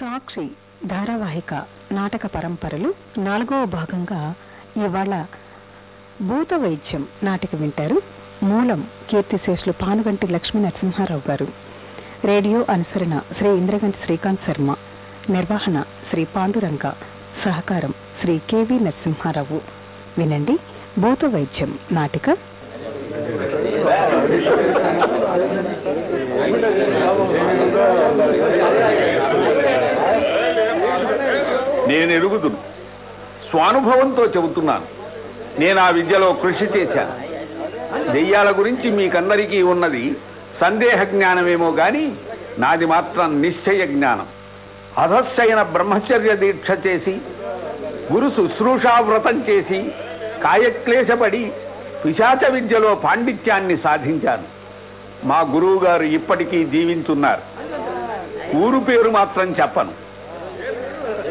సాక్షి ధారావాహిక నాటక పరంపరలు నాలుగవ భాగంగా ఇవాళ భూత వైద్యం నాటిక వింటారు. మూలం కీర్తిశేషులు పానుగంటి లక్ష్మీ నరసింహారావు గారు. రేడియో అనుసరణ శ్రీ ఇంద్రగంటి శ్రీకాంత్ శర్మ. నిర్వహణ శ్రీ పాండురంగ. సహకారం శ్రీ కెవి నరసింహారావు. వినండి భూత వైద్యం నాటిక. నేను ఎరుగుదును. స్వానుభవంతో చెబుతున్నాను. నేను ఆ విద్యలో కృషి చేశాను. దెయ్యాల గురించి మీకందరికీ ఉన్నది సందేహ జ్ఞానమేమో గాని నాది మాత్రం నిశ్చయ జ్ఞానం. అధస్సైన బ్రహ్మచర్య దీక్ష చేసి గురు శుశ్రూషావ్రతం చేసి కాయక్లేశపడి పిశాచ విద్యలో పాండిత్యాన్ని సాధించాను. మా గురువుగారు ఇప్పటికీ జీవించున్నారు. ఊరు పేరు మాత్రం చెప్పను.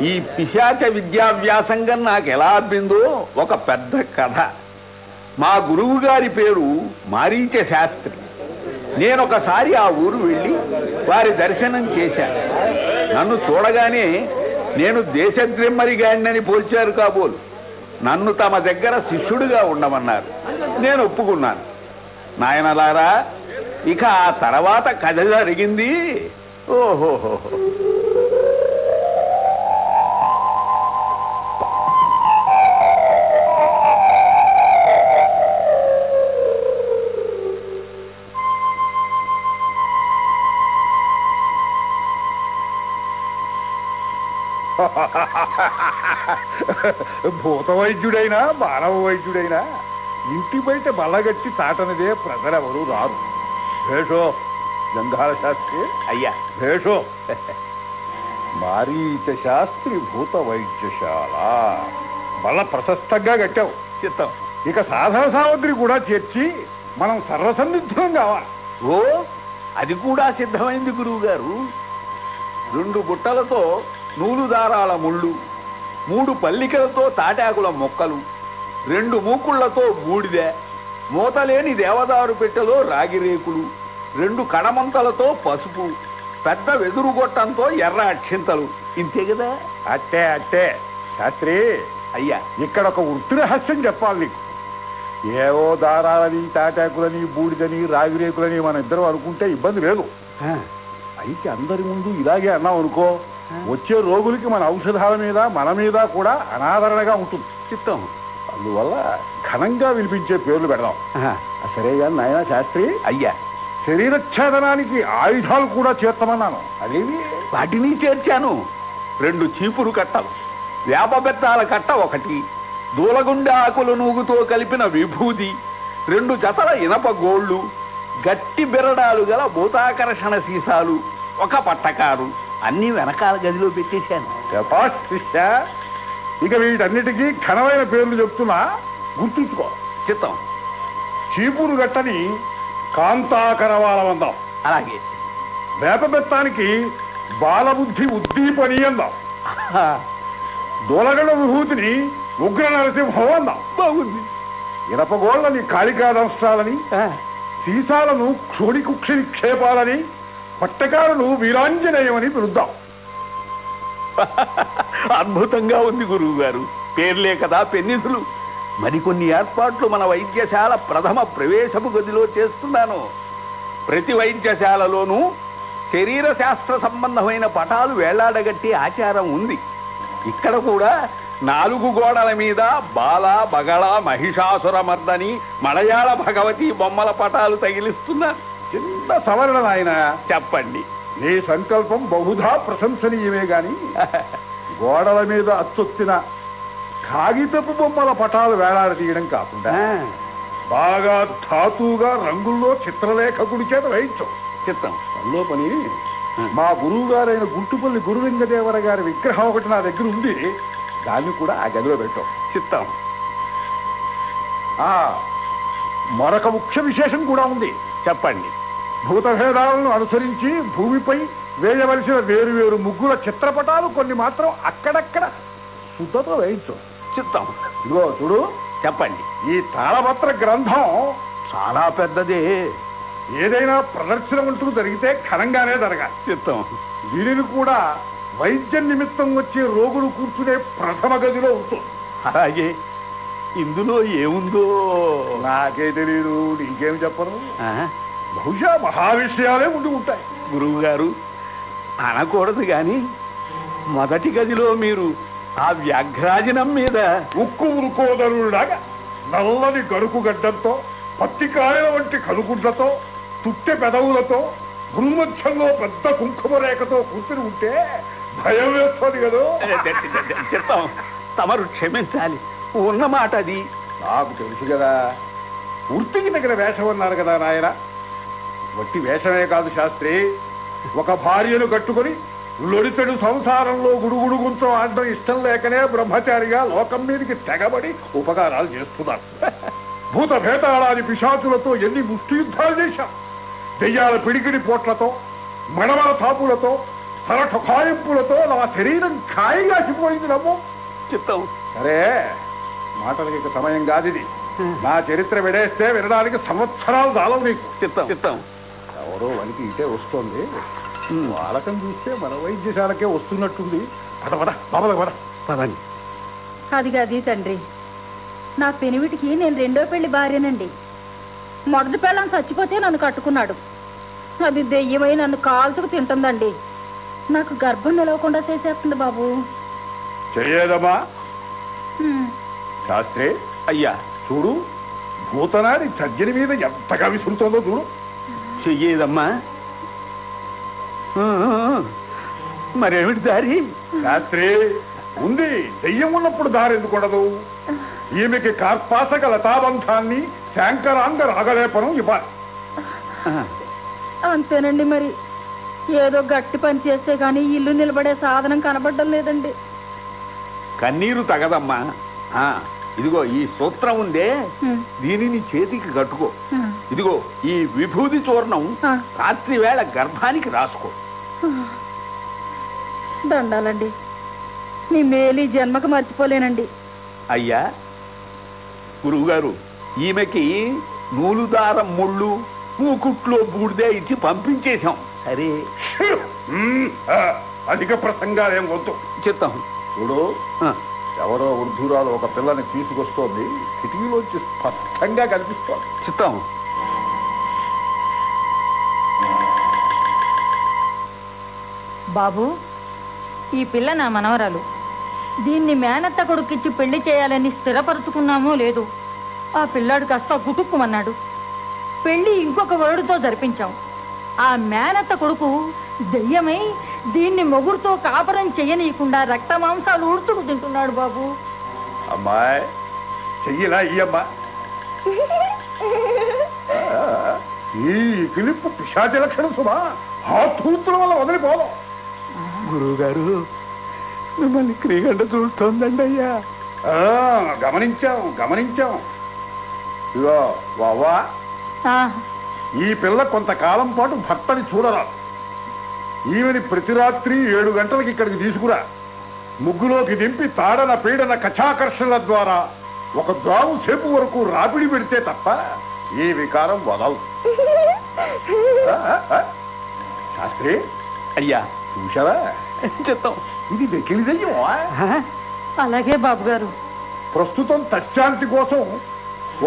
ఈ పిశాచ విద్యాభ్యాసంగా నాకు ఎలా అబ్బిందో ఒక పెద్ద కథ. మా గురువు గారి పేరు మారీచ శాస్త్రి. నేను ఒకసారి ఆ ఊరు వెళ్ళి వారి దర్శనం చేశాను నన్ను చూడగానే నేను దేశద్రిమ్మరిగాడినని పోల్చారు కాబోలు. నన్ను తమ దగ్గర శిష్యుడిగా ఉండమన్నారు. నేను ఒప్పుకున్నాను. నాయనలారా ఇక ఆ తర్వాత కథ జరిగింది. ఓహోహో భూత వైద్యుడైనా మానవ వైద్యుడైనా ఇంటి బయట బల్లగట్టి చాటనిదే ప్రజలెవరూ రారు. భేషో గంగాల శాస్త్రి. అయ్యా. భేషో. మారీచ శాస్త్రి భూత వైద్యశాల బల్ల ప్రశస్తంగా కట్టావు. చిత్తం ఇక సాధన సామగ్రి కూడా చేర్చి మనం సర్వసన్నిధులం కావాలి. ఓ అది కూడా సిద్ధమైంది గురువు గారు రెండు బుట్టలతో నూలు దారాల ముళ్ళు మూడు పల్లికలతో తాటాకుల మొక్కలు రెండు మూకుళ్ళతో బూడిద మూతలేని దేవదారు పెట్టెలో రాగి రేకులు రెండు కడమంతలతో పసుపు పెద్ద వెదురు గొట్టంతో ఎర్ర అక్షింతలు. ఇంతే కదా? అట్టే అట్టే. శాస్త్రి అయ్యా. ఇక్కడ ఒక వృత్తి రహస్యం చెప్పాలి నీకు. ఏవో దారాలని తాటాకులని బూడిదని రాగిరేకులని మన ఇద్దరం అనుకుంటే ఇబ్బంది లేదు. అయితే అందరి ముందు ఇలాగే అన్నాం అనుకో. వచ్చే రోగులకి మన ఔషధాల మీద మన మీద కూడా అనాదరణగా ఉంటుంది. చిత్తం. అందువల్ల ఘనంగా వినిపించే పేర్లు పెడదాం. సరే కానీ నాయన శాస్త్రి. అయ్యా. శరీరచ్ఛేదనానికి ఆయుధాలు కూడా చేర్చమన్నాను. అదేమి వాటిని చేర్చాను. రెండు చీపురు కట్టలు వేప బెత్తాల కట్ట ఒకటి దూలగుండె ఆకుల నూగుతో కలిపిన విభూది రెండు జతల ఇనప గోళ్ళు గట్టి బిరడాలు గల భూతాకర్షణ సీసాలు ఒక పట్టకారు. అన్ని వెనకాల గదిలో పెట్టేశాను. శిష్య ఇక వీటన్నిటికీ ఘనమైన పేర్లు చెప్తున్నా గుర్తుంచుకో. చిత్తం చీపురు గట్టని కాంతాకరవాలం అందాం అలాగే. వేప బెత్తానికి బాలబుద్ధి ఉద్దీపని అందాం. దూలగడ విభూతిని ఉగ్ర నరసింహం అందాం. బాగుంది. ఇనపగోళ్ళని కాళికాదంశాలని సీసాలను క్షోణికుక్షి నిక్షేపాలని పట్టకారులు వీరాంజనేయమని పిలుద్దాం. అద్భుతంగా ఉంది గురువు గారు పేర్లే కదా పెన్నిధులు మరికొన్ని ఏర్పాట్లు మన వైద్యశాల ప్రథమ ప్రవేశపు గదిలో చేస్తున్నాను. ప్రతి వైద్యశాలలోనూ శరీర శాస్త్ర సంబంధమైన పటాలు వేలాడగట్టి ఆచారం ఉంది. ఇక్కడ కూడా నాలుగు గోడల మీద బాల బగళ మహిషాసురమర్దని మలయాళ భగవతి బొమ్మల పటాలు తగిలిస్తున్నాను చిన్న సవరణ నాయన. చెప్పండి. నీ సంకల్పం బహుధా ప్రశంసనీయమే గాని గోడల మీద అచ్చొత్తిన కాగితపు బొమ్మల పటాలు వేలాడదీయడం కాకుండా బాగా ధాతువుగా రంగుల్లో చిత్రలేఖకుడి చేత వేయించు. చిత్తం పనిలో పని. మా గురువు గారైన గుంటుపల్లి గురులింగదేవర గారి విగ్రహం ఒకటి నా దగ్గర ఉంది. దాన్ని కూడా ఆ గదిలో పెట్టాం. చిత్తం ఆ మరొక ముఖ్య విశేషం కూడా ఉంది. చెప్పండి. భూతభేదాలను అనుసరించి భూమిపై వేయవలసిన వేరు వేరు ముగ్గుల చిత్రపటాలు కొన్ని మాత్రం అక్కడక్కడ శుద్ధతో వేయించు. చిత్తం. ఇదిగో చూడు. చెప్పండి. ఈ తాళపత్ర గ్రంథం చాలా పెద్దదే. ఏదైనా ప్రదర్శన అంటూ జరిగితే ఘనంగానే జరగాలి. చిత్తం. దీనిని కూడా వైద్య నిమిత్తం వచ్చే రోగులు కూర్చునే ప్రథమ గదిలో ఉంటుంది అలాగే. ఇందులో ఏముందో నాకే తెలియదు నీకేం చెప్పను బహుశా మహా విషయాలే ఉండి ఉంటాయి గురువు గారు అనకూడదు గాని మొదటి గదిలో మీరు ఆ వ్యాఘ్రాజనం మీద ఉక్కు ఉరుకోదరులాగా నల్లని గరుకు గడ్డంతో పత్తికాయల వంటి కనుగుడ్లతో తుట్టె పెదవులతో భూమధ్యంలో పెద్ద కుంకుమ రేఖతో కూర్చుని ఉంటే భయం వేస్తుంది కదా చెప్తాం తమరు క్షమించాలి ఉన్నమాట అది. నాకు తెలుసు కదా. వృత్తికి తగిన వేషం అన్నారు కదా నాయన. వట్టి వేషమే కాదు శాస్త్రి. ఒక భార్యను కట్టుకొని లొడితడు సంసారంలో గుడుగుడుగుంతో ఆడడం ఇష్టం లేకనే బ్రహ్మచారిగా లోకం మీదకి తెగబడి ఉపకారాలు చేస్తున్నారు. భూత భేతాళాది పిశాచులతో ఎన్ని ముష్టి యుద్ధాలు చేశా. దెయ్యాల పిడికిడి పోట్లతో మడమల తాపులతో స్థల ఠొకాయింపులతో నా శరీరం ఖాయిగాసిపోయింది నమ్ము. చెప్తాం సరే. మాటలకి ఇక సమయం కాదు ఇది నా చరిత్ర విడేస్తే వినడానికి సంవత్సరాలు చాలవు నీకు. చెప్తాం చెప్తాం ఎవరో వనికి ఇటే వస్తోంది. వాళ్ళకం చూస్తే మన వైద్యశాలకే వస్తున్నట్టుంది. పద పద బాబల పద. పదండి. అది కాదు తండ్రి. నా పెనివిటికి నేను రెండో పెళ్ళి భార్యనండి. మొదటి పెళ్ళం చచ్చిపోతే నన్ను కట్టుకున్నాడు. అది దెయ్యమై నన్ను కాల్చుకు తింటుందండి. నాకు గర్భం నిలవకుండా చేసేస్తుంది బాబు. చెయ్యేదమ్మా. శాస్త్రి అయ్యా చూడు భూతనాడి సజ్జని మీద ఎంతగా విసురుతోందో చూడు. చెయ్యేదమ్మా. మరేమిటి దారి? శాస్త్రి ఉంది దెయ్యం ఉన్నప్పుడు దారి ఎందుకుండదు ఈమెకి కార్పాసక లతాబంధాన్ని శాంకరాంగ రాగలేపనం ఇవ్వాలి. అంతేనండి మరి. ఏదో గట్టి పని చేస్తే గానీ ఇల్లు నిలబడే సాధనం కనబడడం లేదండి. కన్నీరు తగదమ్మా. ఆ, ఇదిగో ఈ సూత్రం ఉందే. దీనిని చేతికి కట్టుకో. ఇదిగో ఈ విభూది చూర్ణం. రాత్రి వేళ గర్భానికి రాసుకో. దండాలండి. మీ మేలు జన్మకు మర్చిపోలేనండి. అయ్యా గురువుగారు ఈమెకి నూలు దారం ముళ్ళు మూకుట్లో బూడిదే ఇచ్చి పంపించేశాం. సరే. అధిక ప్రసంగాలేం వద్దు. చెప్తాం. చూడు. ఆ, ఎవరో వృద్ధురాలు ఒక పిల్లని తీసుకొస్తోంది కిటికీలోంచి స్పష్టంగా కనిపిస్తోంది. చెప్తాం బాబు ఈ పిల్ల నా మనవరాలు. దీన్ని మేనత్త కొడుకిచ్చి పెళ్ళి చేయాలని స్థిరపరుచుకున్నామో లేదు ఆ పిల్లాడు కాస్త గుటుక్కుమన్నాడు పెళ్ళి ఇంకొక వరుడితో జరిపించాం. ఆ మేనత్త కొడుకు దెయ్యమై దీన్ని మొగుడుతో కాపురం చెయ్యనీయకుండా రక్త మాంసాలు ఉడుతుడు తింటున్నాడు బాబు. అమ్మాయి చెయ్యిలా ఆ, ఈ పిలుపు పిశాచ లక్షణం సుమా. ఆ తూతుల వల్ల వదిలిపోదాం గురువుగారు మిమ్మల్ని క్రీగంట చూస్తోందండి అయ్యా. ఆ, గమనించాం గమనించాం. ఇగో వావా ఆ, ఈ పిల్ల కొంతకాలం పాటు భర్తని చూడరాదు. ఈమెని ప్రతి రాత్రి ఏడు గంటలకి ఇక్కడికి తీసుకురా. ముగ్గులోకి దింపి తాడన పీడన కచాకర్షణల ద్వారా ఒక ద్రావు సేపు వరకు రాపిడి పెడితే తప్ప ఈ వికారం వదలదు. శాస్త్రి? అయ్యా. చూశావా? చెప్తాం ఇది వెకిలి? అలాగే బాబు గారు ప్రస్తుతం తశ్శాంతి కోసం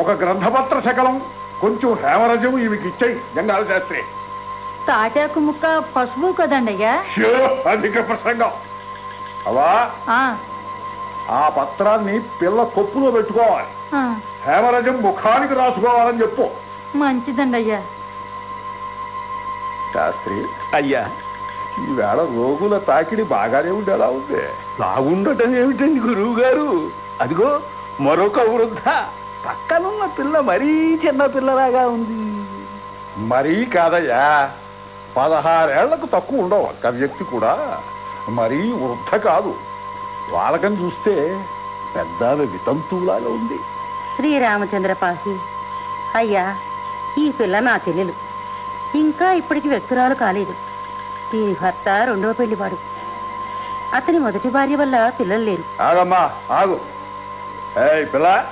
ఒక గ్రంథపత్ర శకలం కొంచెం హేమరజం ఈమెకి ఇచ్చాయి. గంగాల శాస్త్రి. తాటాకు ముక్క పసుపు కదండి అయ్యా అధిక ప్రసంగం. అవా ఆ, ఆ పత్రాన్ని పిల్ల కొప్పులో పెట్టుకోవాలి. ఆ, హేమరజం ముఖానికి రాసుకోవాలని చెప్పు. మంచిదండి అయ్యా శాస్త్రి. అయ్యా. ఈవేళ రోగుల తాకిడి బాగానే ఉండేలా ఉంది. బాగుండటం ఏమిటండి గురువు గారు అదిగో మరొక వృద్ధ. పక్కనున్న పిల్ల మరీ చిన్న పిల్లలాగా ఉంది. మరీ కాదయ్యా. పదహారేళ్ళకు తక్కువ ఉండవు. ఒక్క వ్యక్తి కూడా మరీ వృద్ధ కాదు. వాళ్ళకని చూస్తే పెద్ద వితంతువులాగా ఉంది. శ్రీరామచంద్ర పాసి అయ్యా ఈ పిల్ల నా చెల్లెలు. ఇంకా ఇప్పటికి వ్యక్తురాలు కాలేదు. దీని భర్త రెండో పెళ్ళివాడు. అతని మొదటి భార్య వల్ల పిల్లలు లేరు. ఆగమ్మా ఆగు. ఏయ్ పిల్ల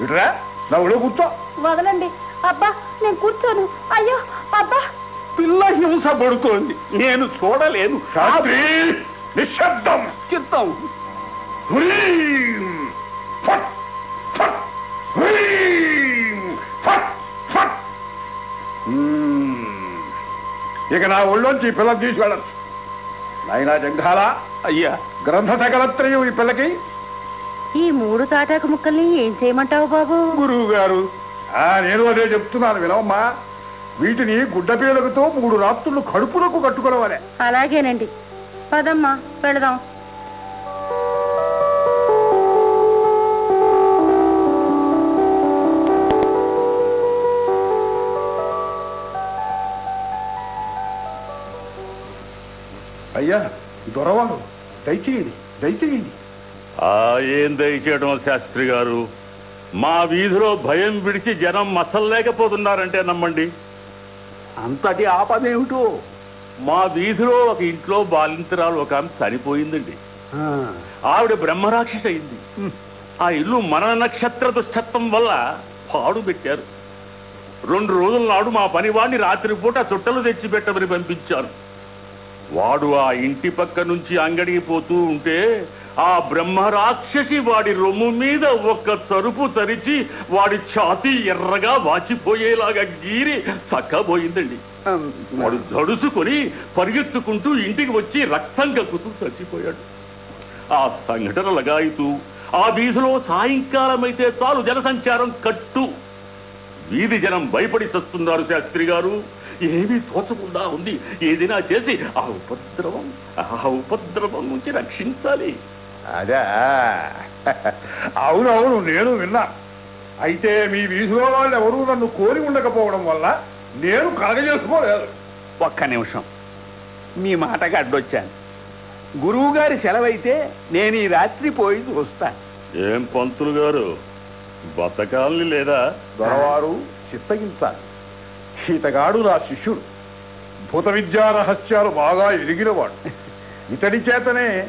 ఇటురా నా ఒళ్ళో కూర్చో. వదలండి. అబ్బా నేను కూర్చోను. అయ్యో అబ్బా. పిల్ల హింస పడుతోంది. నేను చూడలేను. నిశ్శబ్దం. చిత్తం. ఇక నా ఒళ్ళోంచి ఈ పిల్లని తీసి వెళ్ళచ్చు నాయనా జంఘాల అయ్యా. గ్రంథ సకలత్రయం ఈ పిల్లకి. ఈ మూడు తాటాకు ముక్కల్ని ఏం చేయమంటావు బాబు? గురువు గారు ఆ, నేను అదే చెప్తున్నాను వినవమ్మా. వీటిని గుడ్డ పీలకతో మూడు రాత్రులు కడుపులకు కట్టుకోవాలి అలాగేనండి. పదమ్మా వెళదాం. అయ్యా దొరవారు. దయచేయండి దయచేయండి. ఆ ఏం దయచేయడం శాస్త్రి గారు? మా వీధిలో భయం విడిచి జనం మసల్లేకపోతున్నారంటే నమ్మండి. అంతటి ఆపదేమిటో? మా వీధిలో ఒక ఇంట్లో బాలింతరాలు ఒక ఆమె చనిపోయిందండి ఆవిడ బ్రహ్మరాక్షసి అయింది ఆ ఇల్లు మన నక్షత్ర దుష్టత్వం వల్ల పాడు పెట్టారు. రెండు రోజుల నాడు మా పనివాడిని రాత్రిపూట చుట్టలు తెచ్చిపెట్టమని పంపించాను వాడు ఆ ఇంటి పక్క నుంచి అంగడికి పోతూ ఉంటే ఆ బ్రహ్మరాక్షసి వాడి రొమ్ము మీద ఒక్క తరుపు తరిచి వాడి ఛాతీ ఎర్రగా వాచిపోయేలాగా గీరి చక్కబోయిందండి వాడు దడుసుకొని పరిగెత్తుకుంటూ ఇంటికి వచ్చి రక్తం కక్కుతూ చచ్చిపోయాడు. ఆ సంఘటన లగాయితూ ఆ వీధిలో సాయంకాలం అయితే చాలు జనసంచారం కట్టు. వీధి జనం భయపడి చస్తున్నారు శాస్త్రి గారు. ఏమీ తోచకుండా ఉంది. ఏదైనా చేసి ఆ ఉపద్రవం ఆ ఉపద్రవం నుంచి రక్షించాలి. అదే. అవునవును నేను విన్నా. అయితే మీ వీధిలో వాళ్ళు ఎవరూ నన్ను కోరి ఉండకపోవడం వల్ల నేను కలగజేసుకోలేదు. ఒక్క నిమిషం. మీ మాటకి అడ్డొచ్చాను. గురువు గారి సెలవైతే నేను ఈ రాత్రి పోయి చూస్తాను. ఏం పంతులు గారు? బతకాలని లేదా? దొరవారు చిత్తగించాలి. ఈతగాడు నా శిష్యుడు. భూత విద్యా రహస్యాలు బాగా ఎరిగినవాడు ఇతడి చేతనే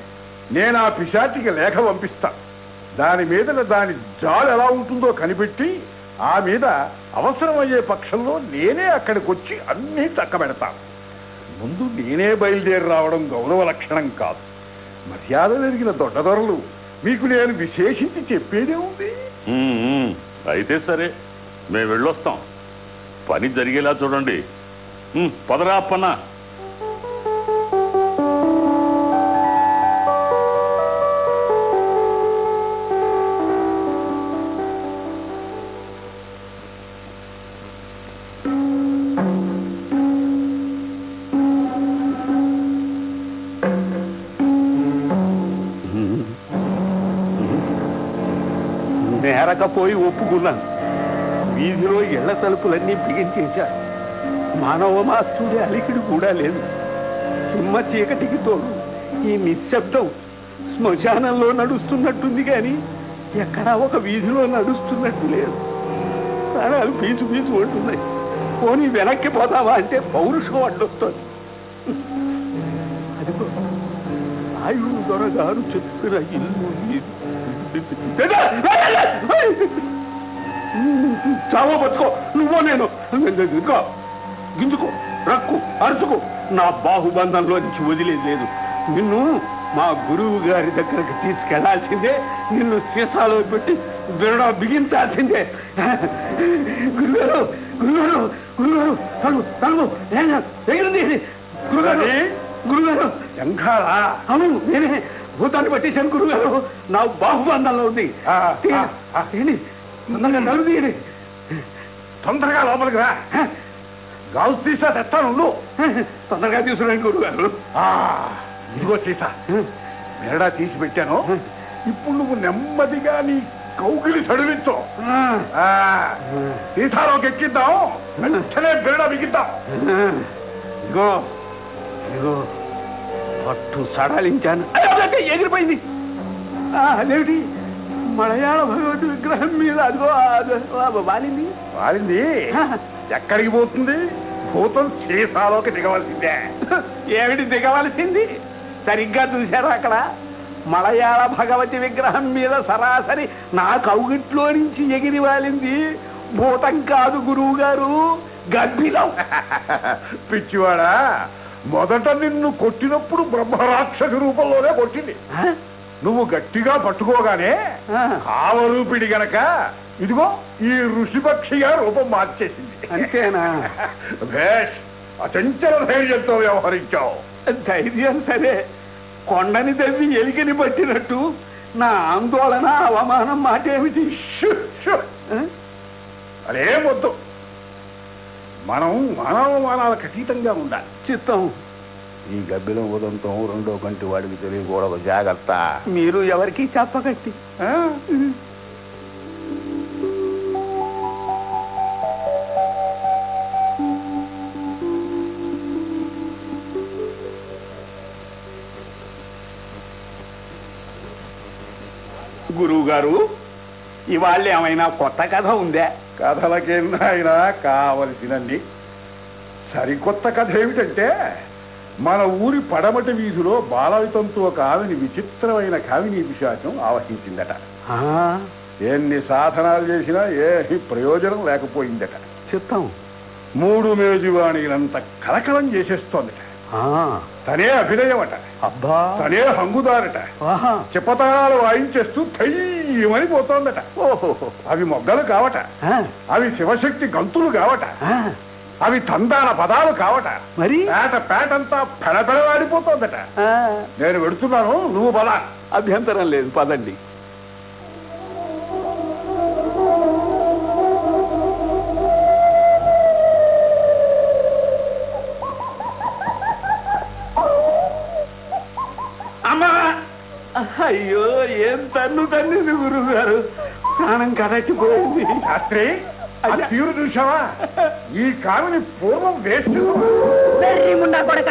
నేను ఆ పిశాచికి లేఖ పంపిస్తా. దాని మీద దాని జాలు ఎలా ఉంటుందో కనిపెట్టి ఆ మీద అవసరమయ్యే పక్షంలో నేనే అక్కడికి వచ్చి అన్నీ చక్కబెడతాను ముందు నేనే బయలుదేరి రావడం గౌరవ లక్షణం కాదు. మర్యాద జరిగిన దొడ్డదొరలు మీకు నేను విశేషించి చెప్పేదే ఉంది. అయితే సరే మేము వెళ్ళొస్తాం. పని జరిగేలా చూడండి. పదరా అప్పన్న నేరకపోయి ఒప్పుకున్నాను. వీధిలో ఇళ్ళ తలుపులన్నీ బిగించేశారు మానవ మాస్తుడి అలికిడు కూడా లేదు. సింహ చీకటికి తోడు ఈ నిశ్శబ్దం శ్మశానంలో నడుస్తున్నట్టుంది కానీ ఎక్కడా ఒక వీధిలో నడుస్తున్నట్టు లేదు. ప్రాణాలు పీచు పీచు ఉంటున్నాయి పోనీ వెనక్కి పోతావా అంటే పౌరుషం అడ్డొస్తుంది. అదిగో ఆయువు దొరగారు చెప్పిన ఇల్లు ఇది. చావో బతుకో నువ్వో నేను. ఇదిగో గింజుకో రక్కు అరుచుకో. నా బాహుబంధంలో నుంచి వదిలేదు లేదు. నిన్ను మా గురువు గారి దగ్గరకు తీసుకెళ్ళాల్సిందే. నిన్ను సీసాలో పెట్టి బిరడ బిగించాల్సిందే. గురుగారు గురుగారు గురుగారు తలుపు తలుపు ఎగిరింది గురుగారు గురుగారు శంఖారా అవును నేనే. భూతాన్ని పట్టేశాను గురుగారు నా బాహుబంధంలో ఉంది. తీయండి. తొందరగా లోపలికి రా. గాజు తీసా తెస్తాను. తొందరగా తీసుకురండి గురుగారు ఇదిగో సీత. మెరడా తీసి పెట్టాను. ఇప్పుడు నువ్వు నెమ్మదిగా నీ కౌగిలి సడిలించు ఆ, సీతాలోకి ఎక్కిద్దాం. వెంటనే బెరడా బిగిద్దాం ఇగో ఇగో పట్టు సడలించాను. ఎగిరిపోయింది. అదేమిటి? మలయాళ భగవతి విగ్రహం మీద అదిగో వాలింది. వారింది ఎక్కడికి పోతుంది? భూతం సీసాలోకి దిగవలసిందే. ఏమిటి దిగవలసింది? సరిగ్గా చూశారా అక్కడ? మలయాళ భగవతి విగ్రహం మీద సరాసరి నా కౌగిట్లో నుంచి ఎగిరి వాలింది. భూతం కాదు గురువు గారు గర్భిలం పిచ్చివాడా? మొదట నిన్ను కొట్టినప్పుడు బ్రహ్మరాక్షసి రూపంలోనే కొట్టింది? నువ్వు గట్టిగా పట్టుకోగానే. కావరూపిడి గనక ఇదిగో ఈ ఋషిపక్షిగా రూపం మార్చేసింది అంతేనా భేష్ అచంచల ధైర్యంతో వ్యవహరించావు ధైర్యం సరే కొండని తవ్వి ఎలికని పట్టినట్టు నా ఆందోళన అవమానం మాట ఏమిటి షు, షు. ఆ? అదే వద్దు మనం మానవమానాలకు అతీతంగా ఉండాలి. చిత్తం. ఈ గబ్బిలం ఉదంతం రెండో కంటి వాడికి తెలియకూడదు జాగ్రత్త. మీరు ఎవరికి చెప్పగట్టి? గురువు గారు ఇవాళ ఏమైనా కొత్త కథ ఉందా? కథలకేనాయనా కావలసినన్ని. సరికొత్త కథ ఏమిటంటే మన ఊరి పడమటి వీధిలో బాలవితంతో ఒక ఆమెని విచిత్రమైన కావిని పిశాచం ఆవహించిందట. ఎన్ని సాధనాలు చేసినా ఏ ప్రయోజనం లేకపోయిందట. చిత్తం. మూడు మేజువాణిలంత కలకలం చేసేస్తోందట. ఆ, తనే అభినయమట. అబ్బా. తనే హంగుదారట. ఆహా. చెప్పతాళాలు వాయించేస్తూ తయ్యమని పోతోందట ఓహో. అవి మొగ్గలు కావట. అవి శివశక్తి గంతులు కావట. అవి తందాన పదాలు కావట. మరి? పేట పేటంతా పెడపెడవాడిపోతోందట నేను వెడుతున్నాను నువ్వు బలా. అభ్యంతరం లేదు పదండి. ఏం తన్ను తన్నింది గురువు గారు ప్రాణం కరచిపోయింది శాస్త్రి అయ్యా. తీరు చూసావా ఈ కామిని పూర్వం వేస్ట్. ముండా కొడక.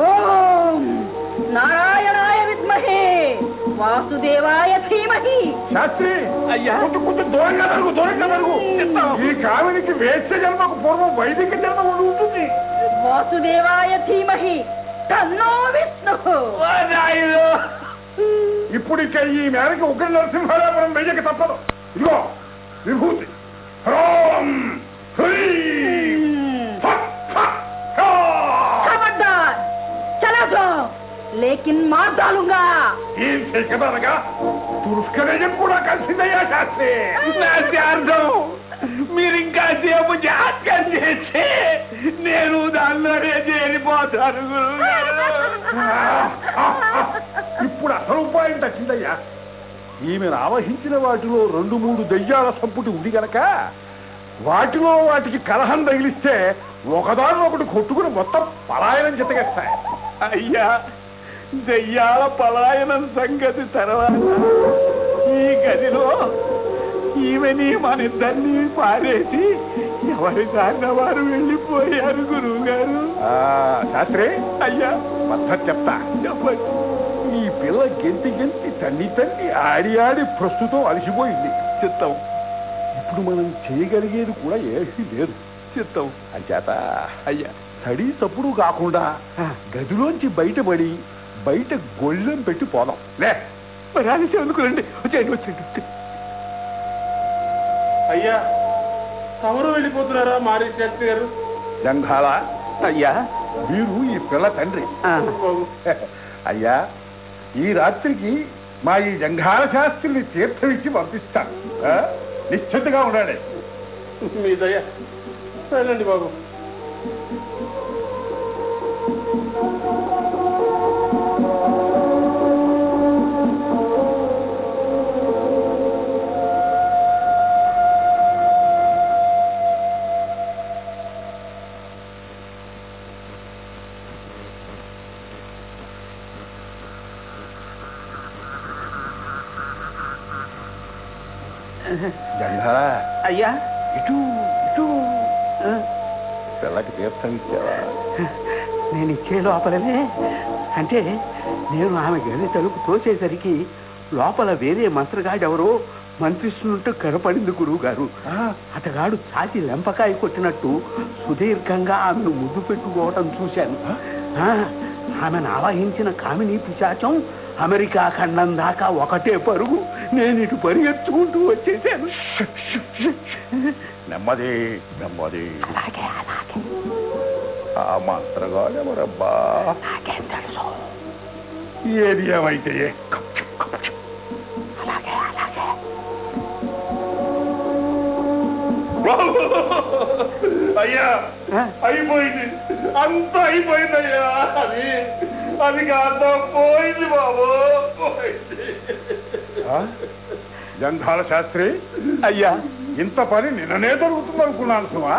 ఓం. నారాయణాయ విద్మహే. వాసుదేవాయ ధీమహి. శాస్త్రి అయ్యా. కొంచెం దూరంగా జరుగు దూరంగా జరుగు ఈ కామినికి వేశ్య జన్మకు పూర్వం వైదిక జన్మ ఉంటుంది వాసుదేవాయ ధీమహి. తన్నో విష్ణు. ఇప్పుడు ఇక ఈ మేరకు ఉగ్ర నరసింహారాపురం వెయ్యక తప్పదు. ఇదిగో విభూతి. హ్రోం. లేకిన్ మార్ దాలుంగా ఏం చేయకదనగా తురుస్కరేజం కూడా కలిసిందయ్యా శాస్త్రి. అర్థం మీరు ఇంకా సేపు జాతకం చేస్తే నేను దానిలోనే చేరిపోతాను ఇప్పుడు అసలు ఉపాయం తగ్గిందయ్యా ఈమెను ఆవహించిన వాటిలో రెండు మూడు దెయ్యాల సంపుటి ఉంది గనక వాటిలో వాటికి కలహం తగిలిస్తే ఒకదాని ఒకటి కొట్టుకుని మొత్తం పలాయనం చిత్తగేస్తాయి. అయ్యా దెయ్యాల పలాయనం సంగతి తర్వాత. ఈ గదిలో ఈమెని మన ఇద్దరిని పారేసి ఎవరి దారిన వారు వెళ్ళిపోయారు గురువు గారు ఆ, శాస్త్రి అయ్యా. పద్ధతి చెప్తా. చెప్పండి ఈ పిల్ల గెంతి గెంతి తన్ని తన్ని ఆడి ఆడి ప్రస్తుతం అలసిపోయింది. చిత్తం. ఇప్పుడు మనం చేయగలిగేది కూడా ఏమీ లేదు. చిత్తం. అంచేత అయ్యా. తడి తప్పుడు కాకుండా గదిలోంచి బయటపడి బయట గొళ్ళెం పెట్టి పోదాం. లే. మరి ఆలస్యం ఎందుకులండి వచ్చేయండి వచ్చేయండి. అయ్యా తమరు వెళ్ళిపోతున్నారా మారీ శాస్త్రి గారు? జంఘాల అయ్యా మీరు ఈ పిల్ల తండ్రి. అయ్యా ఈ రాత్రికి మా ఈ జంఘాల శాస్త్రిని తీర్థమిచ్చి పంపిస్తాను. ఆ? నిశ్చింతగా ఉండండి. మీ దయ. వెళ్ళండి బాబు. లోపలనే? అంటే నేను ఆమె గది తలుపు తోసేసరికి లోపల వేరే మంత్రగాడెవరో మంత్రిస్తున్నట్టు కనపడింది గురువు గారు అతగాడు ఛాతి లెంపకాయ కొట్టినట్టు సుదీర్ఘంగా ఆమెను ముద్దు పెట్టుకోవటం చూశాను. ఆ, ఆమెను ఆవహించిన కామిని పిశాచం అమెరికా ఖండం దాకా ఒకటే పరుగు నేను ఇటు పరిగెత్తుకుంటూ వచ్చేసాను. నెమ్మది నెమ్మది. ఆ మంత్రగాడు ఎవరబ్బా? ఏది ఏమైతే అయ్యా అయిపోయింది. అంత అయిపోయింది అయ్యా అది అది కాస్త పోయింది బాబు పోయింది. గంధాల శాస్త్రి? అయ్యా. ఇంత పని నిన్ననే జరుగుతుంది అనుకున్నాను సుమా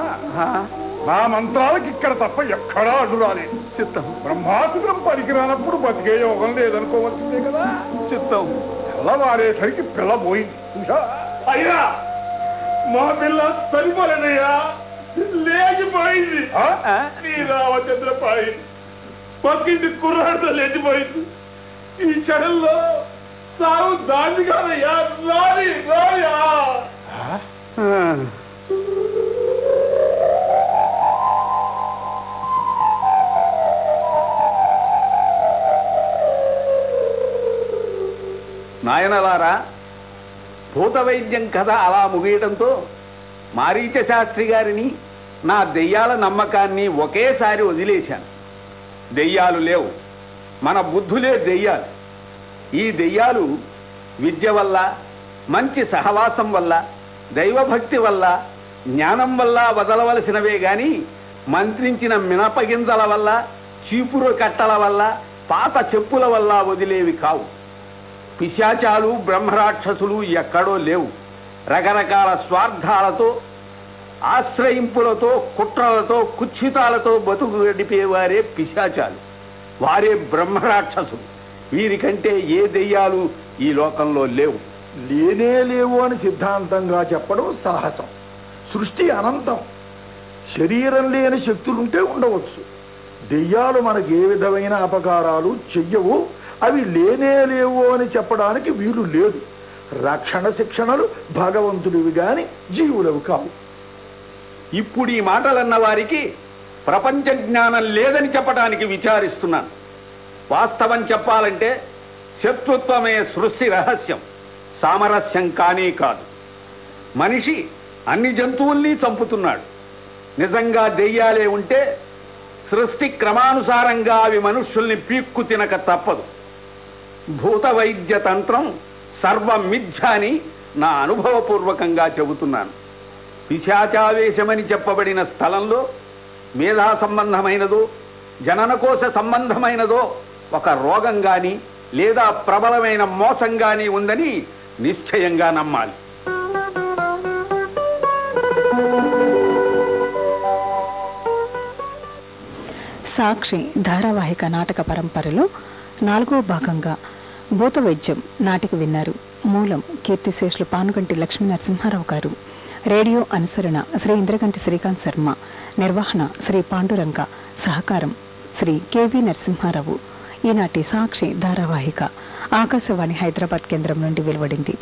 నా మంత్రాలకి ఇక్కడ తప్ప ఎక్కడా అడ్డు రాలేదు. చిత్తం. బ్రహ్మాసురం పనికి రానప్పుడు బతికే యోగం లేదనుకోవాల్సిందే కదా. చిత్తం. తెల్లవారేసరికి పిల్ల పోయింది. చూసా అయ్యా మా పిల్ల సరిపోలేదయ్యా లేచిపోయింది. ఆ? నీ రామచంద్రపాయి. పక్కింటి కుర్రాడితో లేచిపోయింది. ఈ క్షణంలో సాగు దాన్ని కాదయ్యా. రాని రాయా నాయనలారా భూత వైద్యం కథ అలా ముగియడంతో మారీచ శాస్త్రి గారిని నా దెయ్యాల నమ్మకాన్ని ఒకేసారి వదిలేశాను. దెయ్యాలు లేవు. మన బుద్ధులే దెయ్యాలు. ఈ దెయ్యాలు విద్య వల్ల మంచి సహవాసం వల్ల దైవభక్తి వల్ల జ్ఞానం వల్ల వదలవలసినవే గాని మంత్రించిన మినపగింజల వల్ల చీపురు కట్టల వల్ల పాత చెప్పుల వల్ల వదిలేవి కావు. పిశాచాలు బ్రహ్మరాక్షసులు ఎక్కడో లేవు. రకరకాల స్వార్థాలతో ఆశ్రయింపులతో కుట్రలతో కుచ్చితాలతో బతుకు గడిపేవారే పిశాచాలు. వారే బ్రహ్మరాక్షసులు. వీరికంటే ఏ దెయ్యాలు ఈ లోకంలో లేవు. లేనే లేవు అని సిద్ధాంతంగా చెప్పడం సాహసం. సృష్టి అనంతం. శరీరం లేని శక్తులుంటే ఉండవచ్చు. దెయ్యాలు మనకు ఏ విధమైన అపకారాలు చెయ్యవు. అవి లేనే లేవు అని చెప్పడానికి వీలు లేదు. రక్షణ శిక్షణలు భగవంతుడివి గాని జీవులవి కావు. ఇప్పుడు ఈ మాటలన్న వారికి ప్రపంచ జ్ఞానం లేదని చెప్పడానికి విచారిస్తున్నాను. వాస్తవం చెప్పాలంటే శత్రుత్వమే సృష్టి రహస్యం. సామరస్యం కానే కాదు. మనిషి అన్ని జంతువుల్ని చంపుతున్నాడు. నిజంగా దెయ్యాలే ఉంటే సృష్టి క్రమానుసారంగా అవి మనుష్యుల్ని పీక్కు తినక తప్పదు. భూత వైద్య తంత్రం సర్వ అని నా అనుభవపూర్వకంగా చెబుతున్నాను. పిశాచావేశమని చెప్పబడిన స్థలంలో మేధా సంబంధమైనదో జననకోశ సంబంధమైనదో ఒక రోగం గాని లేదా ప్రబలమైన మోసం గాని ఉందని నిశ్చయంగా నమ్మాలి. సాక్షి ధారావాహిక నాటక పరంపరలో నాలుగో భాగంగా భూత వైద్యం నాటిక విన్నారు. మూలం కీర్తిశేషులు పానుగంటి లక్ష్మీ నరసింహారావు గారు. రేడియో అనుసరణ శ్రీ ఇంద్రగంటి శ్రీకాంత్ శర్మ. నిర్వహణ శ్రీ పాండురంగ. సహకారం శ్రీ కెవి నరసింహారావు. ఈనాటి సాక్షి ధారావాహిక. ఆకాశవాణి హైదరాబాద్ కేంద్రం నుండి వెలువడింది.